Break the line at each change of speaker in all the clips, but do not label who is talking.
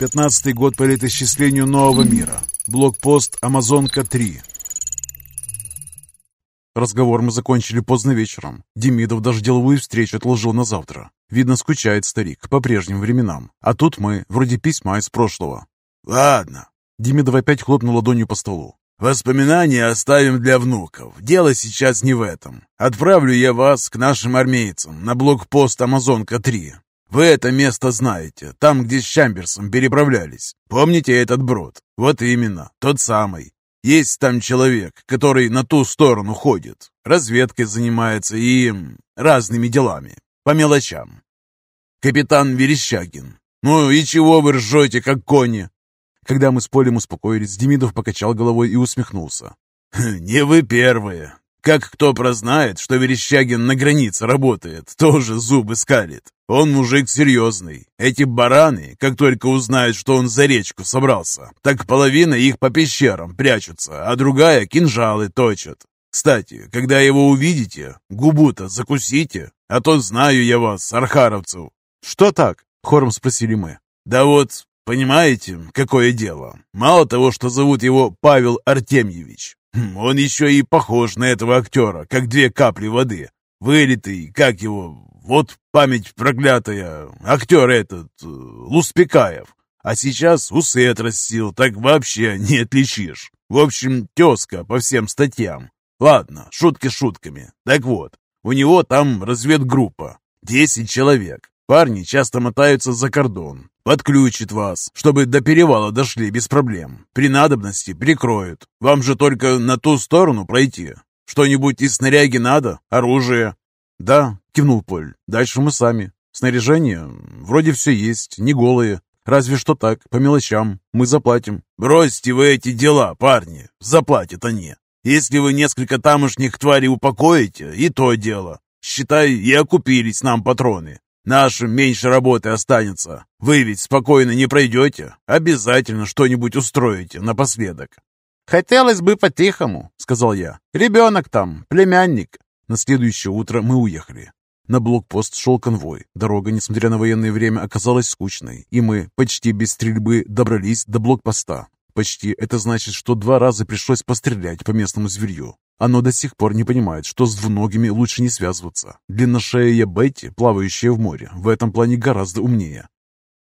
Пятнадцатый год по летоисчислению нового мира. Блокпост Амазонка-3. Разговор мы закончили поздно вечером. Демидов даже деловую встречу отложил на завтра. Видно, скучает старик по прежним временам. А тут мы, вроде письма из прошлого.
«Ладно».
Демидов опять хлопнул ладонью по столу.
«Воспоминания оставим для внуков. Дело сейчас не в этом. Отправлю я вас к нашим армейцам на блокпост Амазонка-3. Вы это место знаете, там, где с Чамберсом переправлялись. Помните этот брод? Вот именно, тот самый. Есть там человек, который на ту сторону ходит, разведкой занимается и разными делами, по мелочам. Капитан Верещагин. Ну и чего вы ржете, как кони?
Когда мы с Полем успокоились, Демидов покачал головой и усмехнулся.
«Не вы первые. Как кто прознает, что Верещагин на границе работает, тоже зубы скалит. Он мужик серьезный. Эти бараны, как только узнают, что он за речку собрался, так половина их по пещерам прячутся, а другая кинжалы точат. Кстати, когда его увидите, губу-то закусите, а то знаю я вас, архаровцев.
Что так? Хором спросили мы.
Да вот, понимаете, какое дело. Мало того, что зовут его Павел Артемьевич, он еще и похож на этого актера, как две капли воды. Вылитый, как его, вот память проклятая, актер этот, э, Луспекаев. А сейчас усы отрастил, так вообще не отличишь. В общем, тезка по всем статьям. Ладно, шутки шутками. Так вот, у него там разведгруппа. Десять человек. Парни часто мотаются за кордон. Подключит вас, чтобы до перевала дошли без проблем. При надобности прикроют. Вам же только на ту сторону пройти. Что-нибудь из снаряги надо? Оружие?
Да, кивнул Поль. Дальше мы сами. Снаряжение вроде все есть, не голые. Разве что так, по мелочам. Мы заплатим.
Бросьте вы эти дела, парни. Заплатят они. Если вы несколько тамошних тварей упокоите, и то дело. Считай, и окупились нам патроны. Нашим меньше работы останется. Вы ведь спокойно не пройдете. Обязательно что-нибудь устроите напоследок.
«Хотелось бы по-тихому», — сказал я. «Ребенок там, племянник». На следующее утро мы уехали. На блокпост шел конвой. Дорога, несмотря на военное время, оказалась скучной, и мы почти без стрельбы добрались до блокпоста. Почти это значит, что два раза пришлось пострелять по местному зверью. Оно до сих пор не понимает, что с двуногими лучше не связываться. Длинношея Бетти, плавающая в море, в этом плане гораздо умнее.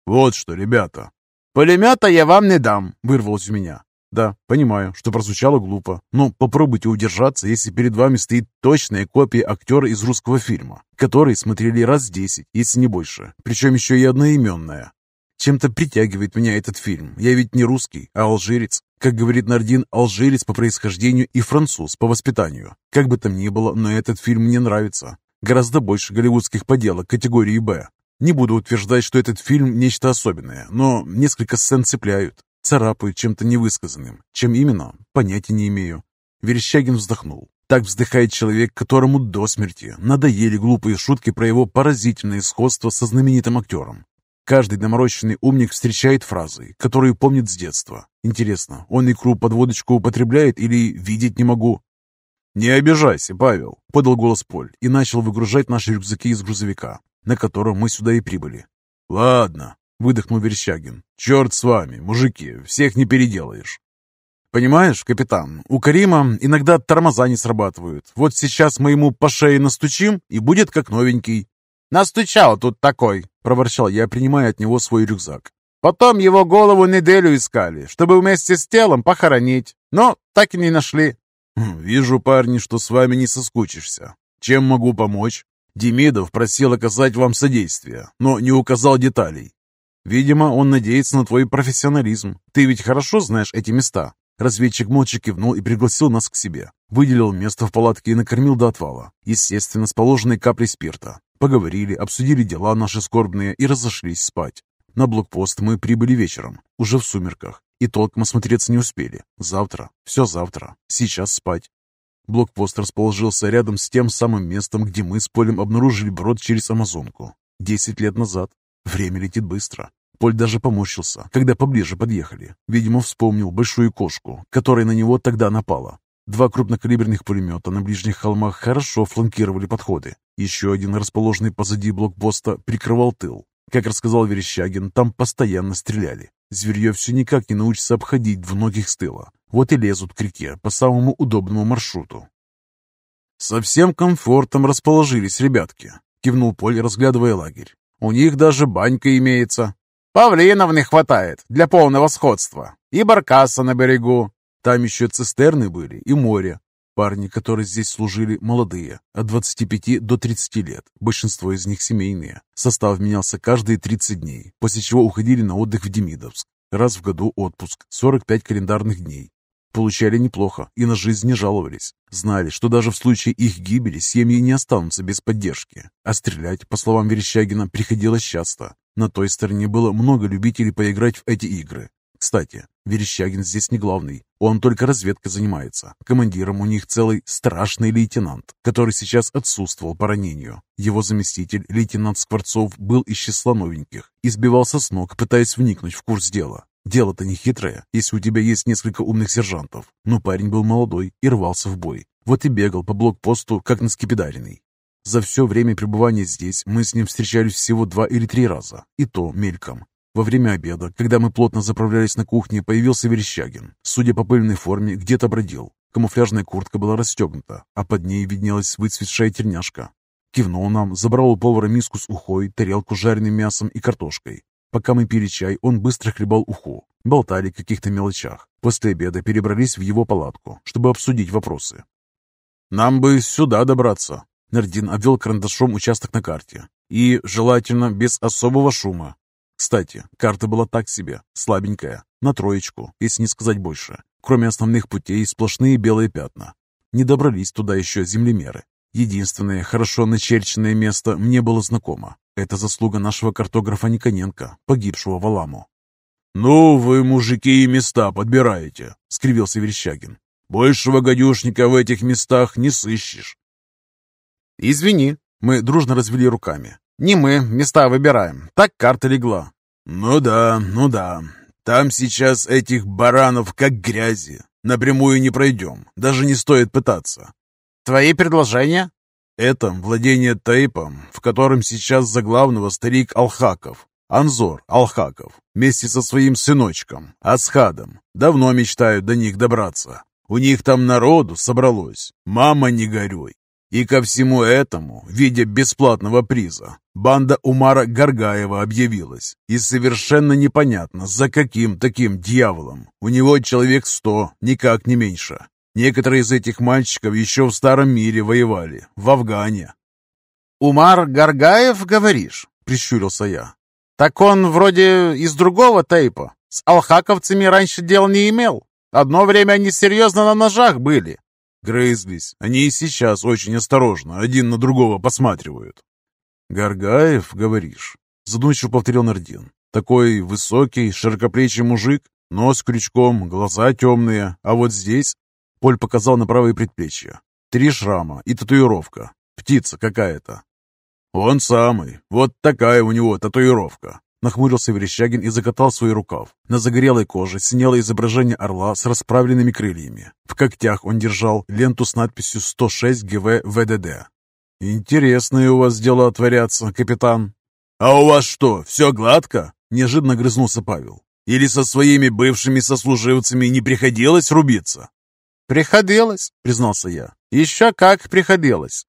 «Вот что, ребята!»
«Пулемета я вам не дам!» — вырвалось у меня. Да, понимаю, что прозвучало глупо, но попробуйте удержаться, если перед вами стоит точная копия актера из русского фильма, который смотрели раз десять, если не больше, причем еще и одноименная. Чем-то притягивает меня этот фильм. Я ведь не русский, а алжирец. Как говорит Нардин, алжирец по происхождению и француз по воспитанию. Как бы там ни было, но этот фильм мне нравится. Гораздо больше голливудских поделок категории «Б». Не буду утверждать, что этот фильм нечто особенное, но несколько сцен цепляют. Царапают чем-то невысказанным. Чем именно, понятия не имею. Верещагин вздохнул. Так вздыхает человек, которому до смерти надоели глупые шутки про его поразительное сходство со знаменитым актером. Каждый доморощенный умник встречает фразы, которые помнит с детства. Интересно, он икру под водочку употребляет или видеть не могу? «Не обижайся, Павел», — подал голос Поль и начал выгружать наши рюкзаки из грузовика, на котором мы сюда и прибыли.
«Ладно, выдохнул Верещагин. «Черт с вами, мужики, всех не переделаешь».
«Понимаешь, капитан, у Карима иногда тормоза не срабатывают. Вот сейчас мы ему по шее настучим, и будет как новенький». «Настучал тут такой», — проворчал я, принимая от него свой рюкзак. «Потом его голову неделю искали, чтобы вместе с телом похоронить, но так и не нашли».
«Хм, «Вижу, парни, что с вами не соскучишься. Чем могу помочь?» Демидов просил оказать вам содействие, но не указал деталей.
Видимо, он надеется на твой профессионализм. Ты ведь хорошо знаешь эти места. Разведчик молча кивнул и пригласил нас к себе. Выделил место в палатке и накормил до отвала. Естественно, с положенной каплей спирта. Поговорили, обсудили дела наши скорбные и разошлись спать. На блокпост мы прибыли вечером, уже в сумерках, и толком осмотреться не успели. Завтра, все завтра, сейчас спать. Блокпост расположился рядом с тем самым местом, где мы с Полем обнаружили брод через Амазонку. Десять лет назад. Время летит быстро. Поль даже поморщился, когда поближе подъехали. Видимо, вспомнил большую кошку, которая на него тогда напала. Два крупнокалиберных пулемета на ближних холмах хорошо фланкировали подходы. Еще один, расположенный позади блокпоста, прикрывал тыл. Как рассказал Верещагин, там постоянно стреляли. Зверье все никак не научится обходить двуногих с тыла. Вот и лезут к реке по самому удобному маршруту. «Со всем комфортом расположились ребятки», — кивнул Поль, разглядывая лагерь. «У них даже банька имеется».
«Павлинов не хватает для полного сходства. И баркаса на берегу».
Там еще цистерны были и море. Парни, которые здесь служили, молодые, от 25 до 30 лет, большинство из них семейные. Состав менялся каждые 30 дней, после чего уходили на отдых в Демидовск. Раз в году отпуск, 45 календарных дней. Получали неплохо и на жизнь не жаловались. Знали, что даже в случае их гибели семьи не останутся без поддержки. А стрелять, по словам Верещагина, приходилось часто. На той стороне было много любителей поиграть в эти игры. Кстати, Верещагин здесь не главный, он только разведкой занимается. Командиром у них целый страшный лейтенант, который сейчас отсутствовал по ранению. Его заместитель, лейтенант Скворцов, был из числа новеньких и сбивался с ног, пытаясь вникнуть в курс дела. Дело-то не хитрое, если у тебя есть несколько умных сержантов. Но парень был молодой и рвался в бой. Вот и бегал по блокпосту, как на скипидаренный. За все время пребывания здесь мы с ним встречались всего два или три раза, и то мельком. Во время обеда, когда мы плотно заправлялись на кухне, появился Верещагин. Судя по пыльной форме, где-то бродил. Камуфляжная куртка была расстегнута, а под ней виднелась выцветшая терняшка. Кивнул нам, забрал у повара миску с ухой, тарелку с жареным мясом и картошкой. Пока мы пили чай, он быстро хлебал уху. Болтали о каких-то мелочах. После обеда перебрались в его палатку, чтобы обсудить вопросы. «Нам бы сюда добраться», — Нардин обвел карандашом участок на карте. «И, желательно, без особого шума. Кстати, карта была так себе, слабенькая, на троечку, если не сказать больше. Кроме основных путей, сплошные белые пятна. Не добрались туда еще землемеры. Единственное хорошо начерченное место мне было знакомо. Это заслуга нашего картографа Никоненко, погибшего в Аламу.
«Ну, вы, мужики, и места подбираете», — скривился Верещагин. «Большего гадюшника в этих местах не сыщешь».
«Извини», — мы дружно развели руками. Не мы места выбираем. Так карта легла.
Ну да, ну да. Там сейчас этих баранов как грязи. Напрямую не пройдем. Даже не стоит пытаться.
Твои предложения?
Это владение Тейпом, в котором сейчас за главного старик Алхаков. Анзор Алхаков. Вместе со своим сыночком, Асхадом. Давно мечтают до них добраться. У них там народу собралось. Мама, не горюй. И ко всему этому, в виде бесплатного приза, банда Умара Гаргаева объявилась. И совершенно непонятно, за каким таким дьяволом. У него человек сто, никак не меньше. Некоторые из этих мальчиков еще в Старом мире воевали, в Афгане.
«Умар Гаргаев, говоришь?» — прищурился я. «Так он вроде из другого тейпа. С алхаковцами раньше дел не имел. Одно время они серьезно на ножах были.
Грызлись. Они и сейчас очень осторожно один на другого посматривают.
«Гаргаев, говоришь?» Задумчиво повторил Нардин. «Такой высокий, широкоплечий мужик, нос крючком, глаза темные, а вот здесь...» Поль показал на правое предплечье. «Три шрама и татуировка. Птица какая-то».
«Он самый. Вот такая у него татуировка.
Нахмурился Верещагин и закатал свой рукав. На загорелой коже синело изображение орла с расправленными крыльями. В когтях он держал ленту с надписью 106 ГВ ВДД. «Интересные у вас дела творятся, капитан».
«А у вас что, все гладко?» – неожиданно грызнулся Павел. «Или со своими бывшими сослуживцами не приходилось рубиться?»
«Приходилось», – признался я. «Еще как приходилось.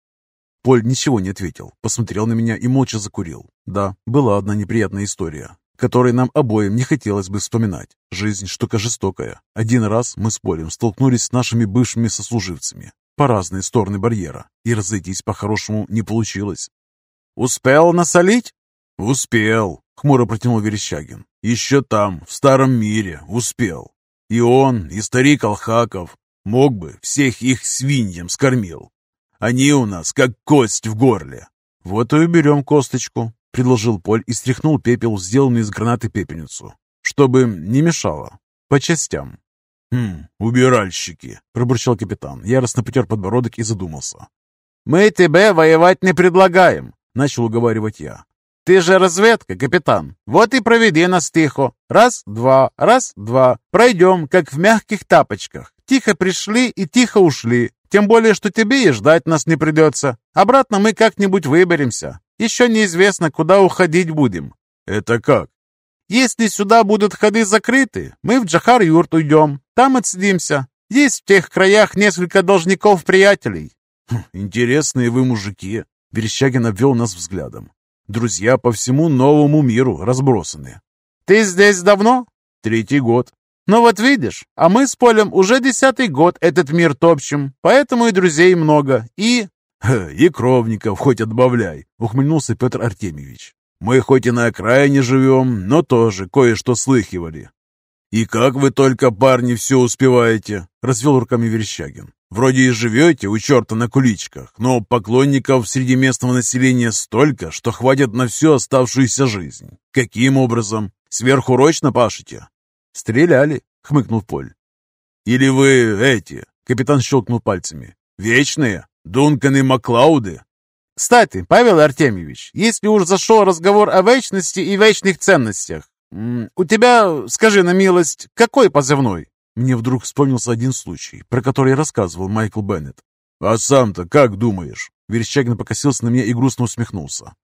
Поль ничего не ответил, посмотрел на меня и молча закурил. Да, была одна неприятная история, которой нам обоим не хотелось бы вспоминать. Жизнь штука жестокая. Один раз мы с Полем столкнулись с нашими бывшими сослуживцами по разные стороны барьера, и разойтись по-хорошему не получилось. «Успел насолить?»
«Успел», — хмуро протянул Верещагин. «Еще там, в старом мире, успел. И он, и старик Алхаков. Мог бы, всех их свиньям скормил. Они у нас как кость в горле».
«Вот и уберем косточку», — предложил Поль и стряхнул пепел, сделанный из гранаты пепельницу, чтобы не мешало. По частям.
«Хм, убиральщики», — пробурчал капитан, яростно потер подбородок и задумался.
«Мы тебе воевать не предлагаем», — начал уговаривать я. «Ты же разведка, капитан. Вот и проведи нас тихо. Раз, два, раз, два. Пройдем, как в мягких тапочках. Тихо пришли и тихо ушли. Тем более, что тебе и ждать нас не придется. Обратно мы как-нибудь выберемся. Еще неизвестно, куда уходить будем».
«Это как?»
Если сюда будут ходы закрыты, мы в Джахар-Юрт уйдем, там отсидимся. Есть в тех краях несколько должников-приятелей».
Хм, «Интересные вы мужики», — Верещагин обвел нас взглядом. «Друзья по всему новому миру разбросаны».
«Ты здесь давно?»
«Третий год».
«Ну вот видишь, а мы с Полем уже десятый год этот мир топчем, поэтому и друзей много, и...»
«И кровников хоть отбавляй», — ухмыльнулся Петр Артемьевич. «Мы хоть и на окраине живем, но тоже кое-что слыхивали». «И как вы только, парни, все успеваете?» — развел руками Верещагин. «Вроде и живете у черта на куличках, но поклонников среди местного населения столько, что хватит на всю оставшуюся жизнь. Каким образом? Сверхурочно пашете?» «Стреляли», — хмыкнул Поль. «Или вы эти?» — капитан щелкнул пальцами. «Вечные? Дунканы Маклауды?»
«Кстати, Павел Артемьевич, если уж зашел разговор о вечности и вечных ценностях, у тебя, скажи на милость, какой позывной?»
Мне вдруг вспомнился один случай, про который рассказывал Майкл Беннет. «А сам-то как думаешь?» Верещагин покосился на меня и грустно усмехнулся.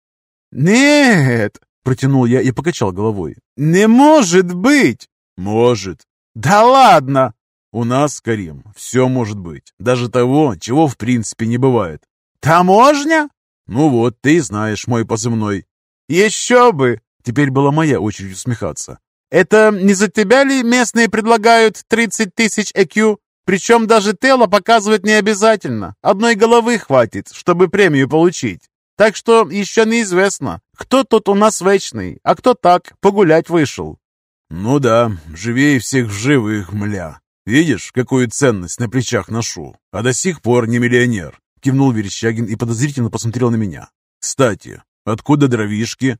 «Нет!» — протянул я и покачал головой. «Не может быть!»
«Может».
«Да ладно!»
«У нас, Карим, все может быть. Даже того, чего в принципе не бывает».
«Таможня?»
«Ну вот, ты знаешь мой позывной».
«Еще бы!»
Теперь была моя очередь усмехаться.
«Это не за тебя ли местные предлагают 30 тысяч ЭКЮ? Причем даже тело показывать не обязательно. Одной головы хватит, чтобы премию получить. Так что еще неизвестно, кто тут у нас вечный, а кто так, погулять вышел.
«Ну да, живее всех живых, мля. Видишь, какую ценность на плечах ношу, а до сих пор не миллионер», — кивнул Верещагин и подозрительно посмотрел на меня. «Кстати, откуда дровишки?»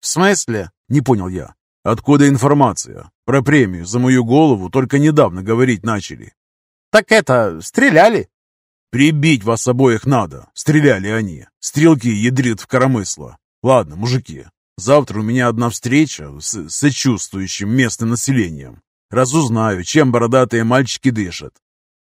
«В смысле?»
— не понял я. «Откуда информация? Про премию за мою голову только недавно говорить начали».
«Так это, стреляли?»
«Прибить вас обоих надо. Стреляли они. Стрелки ядрит в коромысло. Ладно, мужики, Завтра у меня одна встреча с сочувствующим местным населением. Разузнаю, чем бородатые мальчики дышат.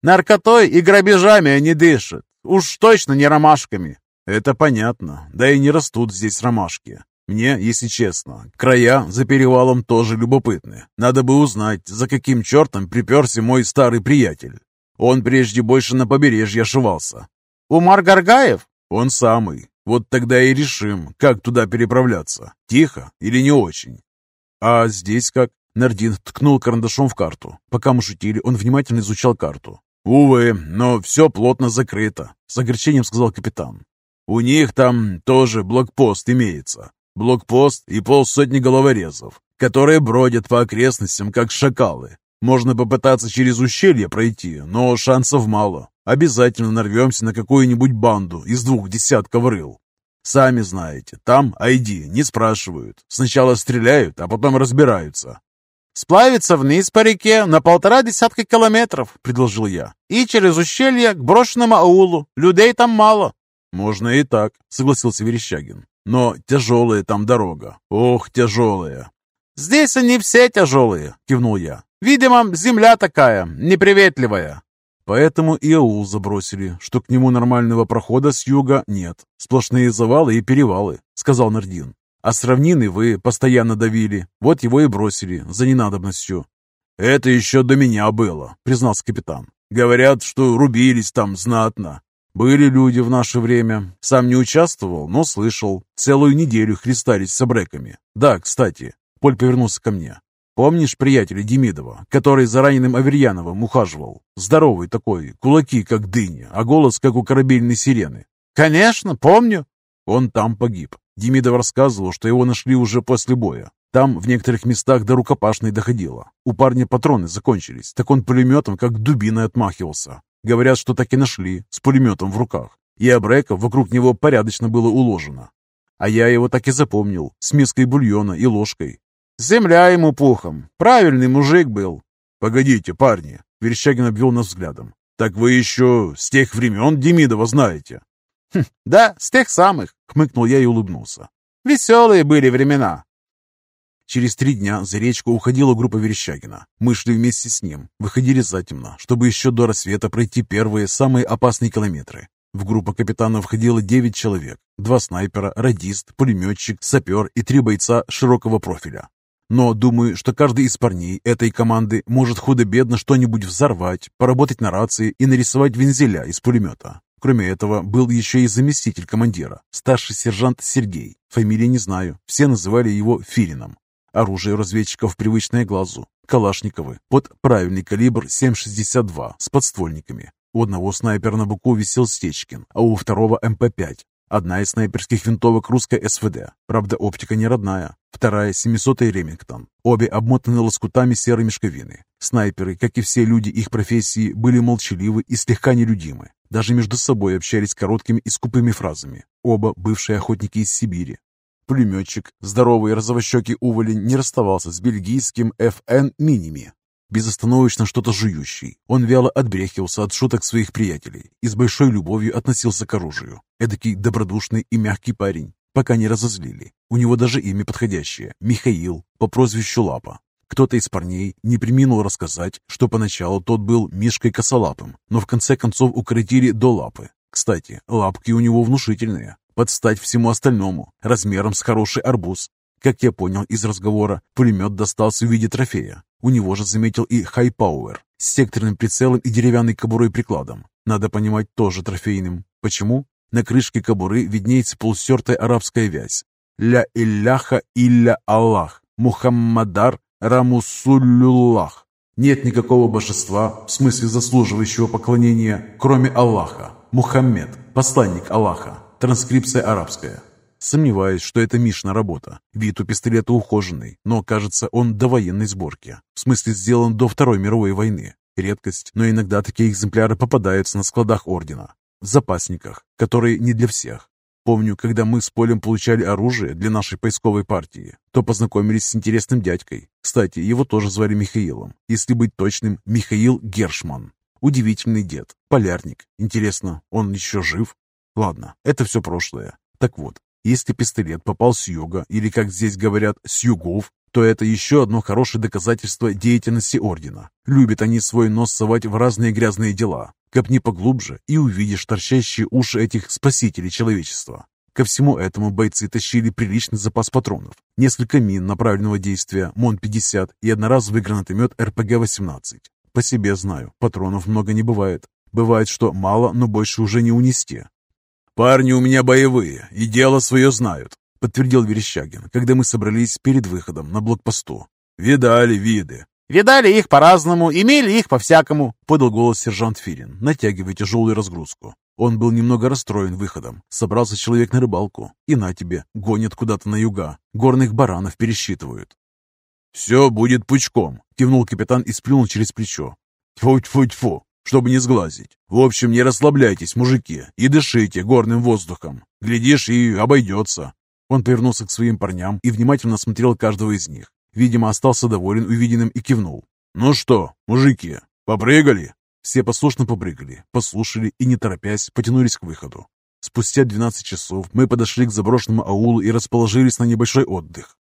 Наркотой и грабежами они дышат. Уж точно не ромашками.
Это понятно. Да и не растут здесь ромашки. Мне, если честно, края за перевалом тоже любопытны. Надо бы узнать, за каким чертом приперся мой старый приятель. Он прежде больше на побережье ошивался.
Умар Гаргаев?
Он самый. Вот тогда и решим, как туда переправляться. Тихо или не очень. А здесь как? Нардин ткнул карандашом в карту. Пока мы шутили, он внимательно изучал карту. «Увы, но все плотно закрыто», — с огорчением сказал капитан. «У них там тоже блокпост имеется. Блокпост и полсотни головорезов, которые бродят по окрестностям, как шакалы. Можно попытаться через ущелье пройти, но шансов мало. Обязательно нарвемся на какую-нибудь банду из двух десятков рыл. Сами знаете, там ID не спрашивают. Сначала стреляют, а потом разбираются.
«Сплавиться вниз по реке на полтора десятка километров», — предложил я. «И через ущелье к брошенному аулу. Людей там мало».
«Можно и так», — согласился Верещагин. «Но тяжелая там дорога. Ох, тяжелая».
«Здесь они все тяжелые», — кивнул я. Видимо, земля такая, неприветливая.
Поэтому и аул забросили, что к нему нормального прохода с юга нет. Сплошные завалы и перевалы, сказал Нардин. А с равнины вы постоянно давили, вот его и бросили за ненадобностью. Это еще до меня было, признался капитан. Говорят, что рубились там знатно. Были люди в наше время. Сам не участвовал, но слышал. Целую неделю христались с абреками. Да, кстати, Поль повернулся ко мне. Помнишь приятеля Демидова, который за раненым Аверьяновым ухаживал? Здоровый такой, кулаки как дыни, а голос как у корабельной сирены.
Конечно, помню.
Он там погиб. Демидов рассказывал, что его нашли уже после боя. Там в некоторых местах до рукопашной доходило. У парня патроны закончились, так он пулеметом как дубиной отмахивался. Говорят, что так и нашли, с пулеметом в руках. И обреков вокруг него порядочно было уложено. А я его так и запомнил, с миской бульона и ложкой.
Земля ему пухом. Правильный мужик был.
Погодите, парни. Верещагин обвел нас взглядом. Так вы еще с тех времен Демидова знаете?
Хм, да, с тех самых, хмыкнул я и улыбнулся. Веселые были времена.
Через три дня за речку уходила группа Верещагина. Мы шли вместе с ним, выходили затемно, чтобы еще до рассвета пройти первые, самые опасные километры. В группу капитана входило девять человек. Два снайпера, радист, пулеметчик, сапер и три бойца широкого профиля. Но думаю, что каждый из парней этой команды может худо-бедно что-нибудь взорвать, поработать на рации и нарисовать вензеля из пулемета. Кроме этого, был еще и заместитель командира, старший сержант Сергей. Фамилии не знаю, все называли его Филином. Оружие разведчиков привычное глазу. Калашниковы под правильный калибр 7,62 с подствольниками. У одного снайпера на боку висел Стечкин, а у второго МП-5. Одна из снайперских винтовок русская СВД. Правда, оптика не родная. Вторая 700-й Ремингтон. Обе обмотаны лоскутами серой мешковины. Снайперы, как и все люди их профессии, были молчаливы и слегка нелюдимы. Даже между собой общались короткими и скупыми фразами. Оба бывшие охотники из Сибири. Пулеметчик, здоровый розовощекий уволень, не расставался с бельгийским FN Миними, безостановочно что-то жующий. Он вяло отбрехивался от шуток своих приятелей и с большой любовью относился к оружию. Эдакий добродушный и мягкий парень, пока не разозлили. У него даже имя подходящее – Михаил, по прозвищу Лапа. Кто-то из парней не приминул рассказать, что поначалу тот был Мишкой Косолапым, но в конце концов укоротили до Лапы. Кстати, лапки у него внушительные, под стать всему остальному, размером с хороший арбуз. Как я понял из разговора, пулемет достался в виде трофея. У него же заметил и хай-пауэр с секторным прицелом и деревянной кобурой прикладом. Надо понимать, тоже трофейным. Почему? На крышке кобуры виднеется полустертая арабская вязь. «Ля илляха илля Аллах, Мухаммадар Рамусуллюллах». Нет никакого божества, в смысле заслуживающего поклонения, кроме Аллаха. Мухаммед, посланник Аллаха. Транскрипция арабская. Сомневаюсь, что это Мишна работа. Вид у пистолета ухоженный, но, кажется, он до военной сборки. В смысле, сделан до Второй мировой войны. Редкость, но иногда такие экземпляры попадаются на складах ордена. В запасниках, которые не для всех. Помню, когда мы с Полем получали оружие для нашей поисковой партии, то познакомились с интересным дядькой. Кстати, его тоже звали Михаилом. Если быть точным, Михаил Гершман. Удивительный дед, полярник. Интересно, он еще жив? Ладно, это все прошлое. Так вот, если пистолет попал с юга, или, как здесь говорят, с югов, то это еще одно хорошее доказательство деятельности Ордена. Любят они свой нос совать в разные грязные дела. Копни поглубже и увидишь торчащие уши этих спасителей человечества. Ко всему этому бойцы тащили приличный запас патронов, несколько мин направленного действия МОН-50 и одноразовый гранатомет РПГ-18. По себе знаю, патронов много не бывает. Бывает, что мало, но больше уже не унести.
«Парни у меня боевые и дело свое знают», —
подтвердил Верещагин, когда мы собрались перед выходом на блокпосту.
«Видали виды».
«Видали их по-разному, имели их по-всякому», —
подал голос сержант Филин, натягивая тяжелую разгрузку. Он был немного расстроен выходом. Собрался человек на рыбалку. И на тебе, гонят куда-то на юга. Горных баранов пересчитывают.
«Все будет пучком», — кивнул капитан и сплюнул через плечо. «Тьфу-тьфу-тьфу, чтобы не сглазить. В общем, не расслабляйтесь, мужики, и дышите горным воздухом. Глядишь, и обойдется».
Он повернулся к своим парням и внимательно смотрел каждого из них. Видимо, остался доволен увиденным и кивнул.
«Ну что, мужики, попрыгали?»
Все послушно попрыгали, послушали и, не торопясь, потянулись к выходу. Спустя 12 часов мы подошли к заброшенному аулу и расположились на небольшой отдых.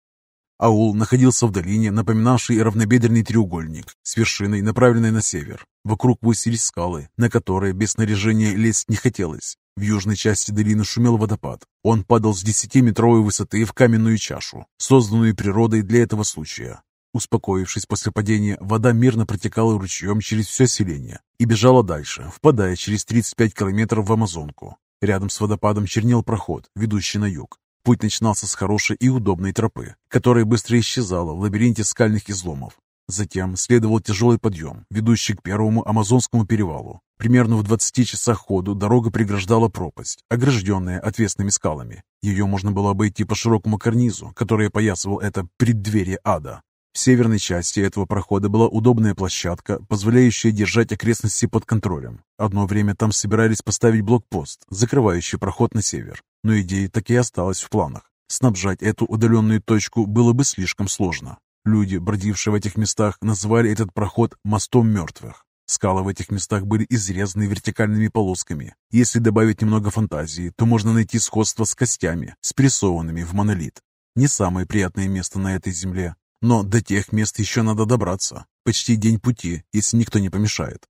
Аул находился в долине, напоминавшей равнобедренный треугольник, с вершиной, направленной на север. Вокруг высились скалы, на которые без снаряжения лезть не хотелось. В южной части долины шумел водопад. Он падал с десятиметровой высоты в каменную чашу, созданную природой для этого случая. Успокоившись после падения, вода мирно протекала ручьем через все селение и бежала дальше, впадая через 35 километров в Амазонку. Рядом с водопадом чернел проход, ведущий на юг. Путь начинался с хорошей и удобной тропы, которая быстро исчезала в лабиринте скальных изломов. Затем следовал тяжелый подъем, ведущий к первому Амазонскому перевалу. Примерно в 20 часах ходу дорога преграждала пропасть, огражденная отвесными скалами. Ее можно было обойти по широкому карнизу, который опоясывал это преддверие ада. В северной части этого прохода была удобная площадка, позволяющая держать окрестности под контролем. Одно время там собирались поставить блокпост, закрывающий проход на север но идея так и осталась в планах. Снабжать эту удаленную точку было бы слишком сложно. Люди, бродившие в этих местах, называли этот проход «мостом мертвых». Скалы в этих местах были изрезаны вертикальными полосками. Если добавить немного фантазии, то можно найти сходство с костями, спрессованными в монолит. Не самое приятное место на этой земле, но до тех мест еще надо добраться. Почти день пути, если никто не помешает.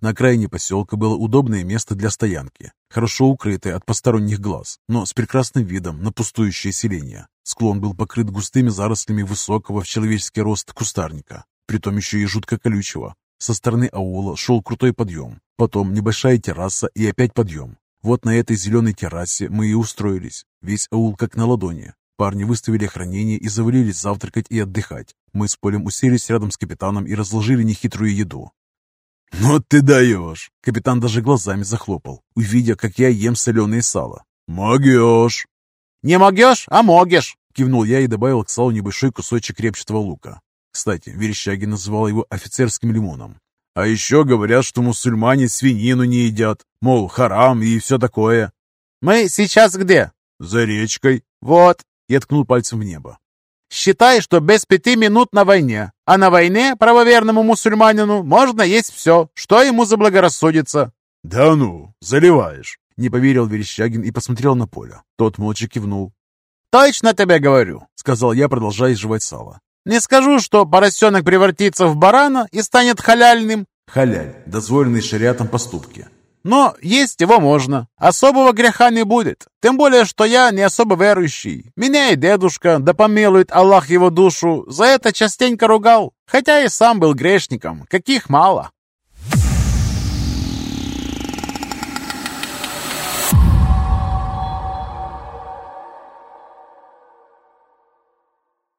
На окраине поселка было удобное место для стоянки, хорошо укрытое от посторонних глаз, но с прекрасным видом на пустующее селение. Склон был покрыт густыми зарослями высокого в человеческий рост кустарника, притом еще и жутко колючего. Со стороны аула шел крутой подъем, потом небольшая терраса и опять подъем. Вот на этой зеленой террасе мы и устроились. Весь аул как на ладони. Парни выставили охранение и завалились завтракать и отдыхать. Мы с Полем уселись рядом с капитаном и разложили нехитрую еду.
«Ну ты даешь!»
Капитан даже глазами захлопал, увидя, как я ем соленое сало.
«Могешь!»
«Не могешь, а могешь!»
Кивнул я и добавил к салу небольшой кусочек репчатого лука. Кстати, Верещагин называл его офицерским лимоном.
А еще говорят, что мусульмане свинину не едят, мол, харам и все такое.
«Мы сейчас где?»
«За речкой».
«Вот,
я ткнул пальцем в небо.
«Считай, что без пяти минут на войне. А на войне правоверному мусульманину можно есть все, что ему заблагорассудится».
«Да ну, заливаешь!»
Не поверил Верещагин и посмотрел на Поля. Тот молча кивнул.
«Точно тебе говорю», — сказал я, продолжая жевать сало. «Не скажу, что поросенок превратится в барана и станет халяльным».
Халяль — дозволенный шариатом поступки.
Но есть его можно. Особого греха не будет. Тем более, что я не особо верующий. Меня и дедушка, да помилует Аллах его душу, за это частенько ругал. Хотя и сам был грешником. Каких мало.